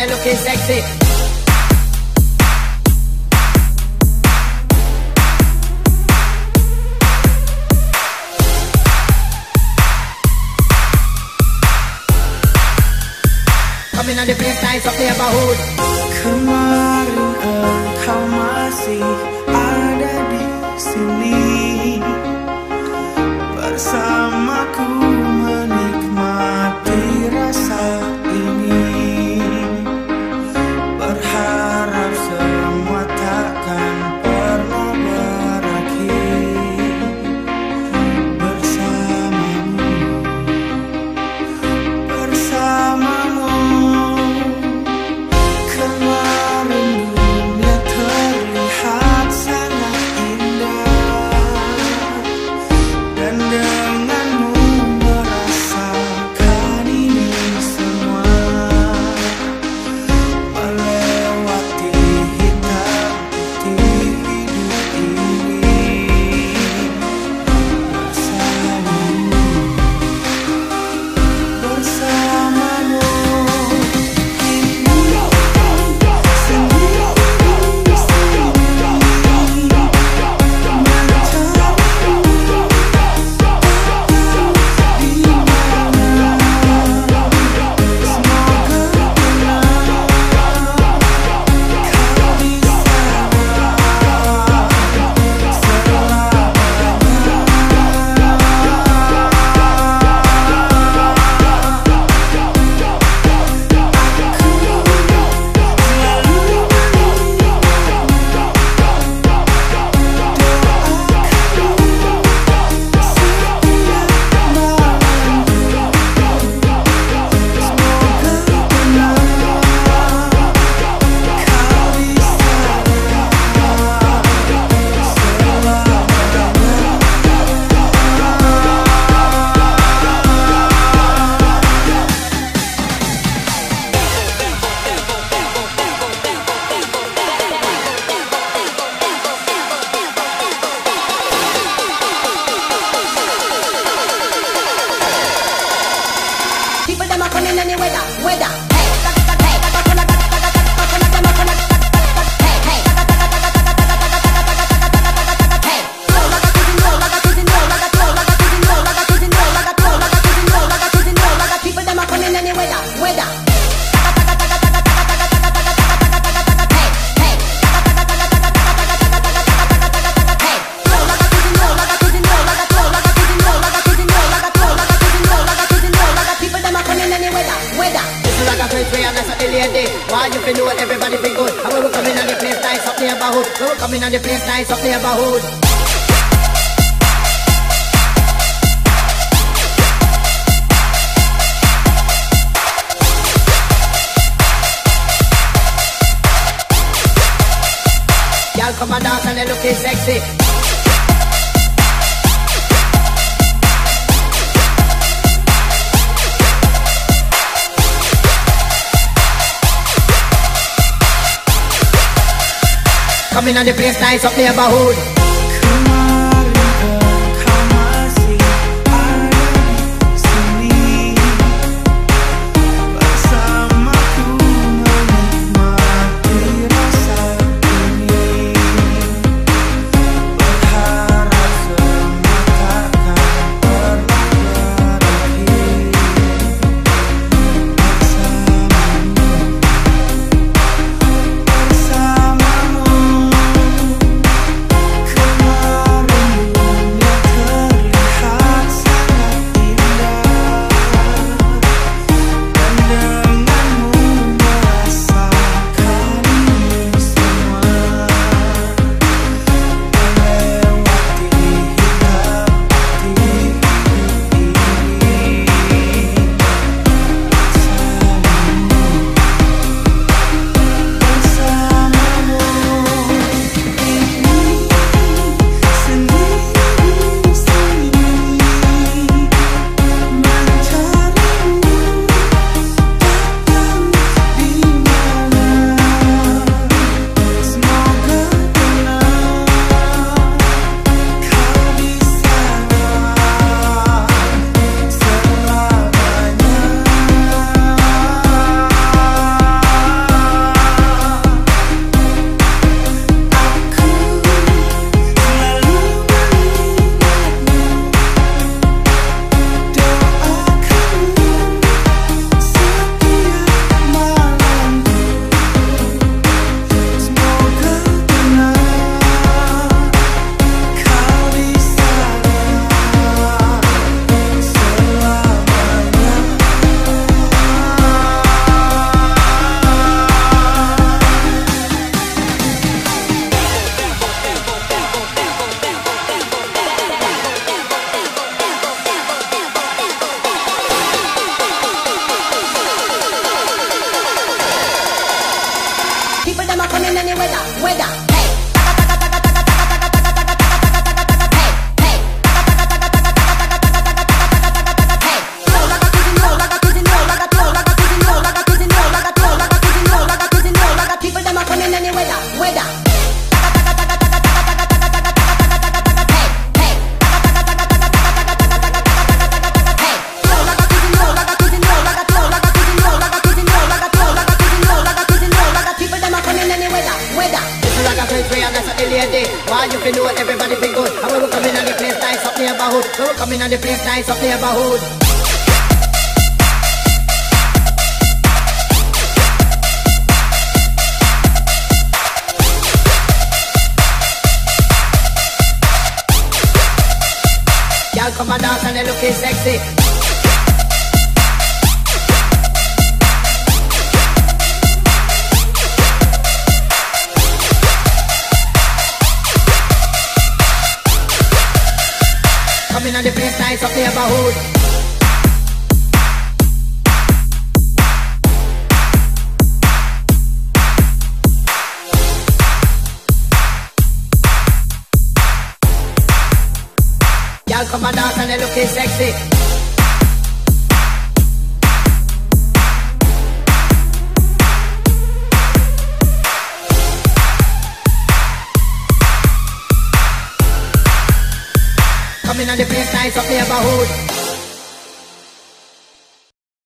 you're looking sexy. coming on the of Kemarin engkau masih ada di sini. Bersamaku. any weather, weather. Come in on the place, nice up neighborhood. Y'all come and dance and they looking sexy. on the place nice up neighborhood. Them a coming any weather, lady. Why you feel know everybody feel good? And when we coming on the place nice up neighborhood, when we coming on the place nice up neighborhood. Y'all come and dance and they looking sexy. Place nice neighborhood. Y'all come and dance and they looking sexy. On the place nice up neighborhood.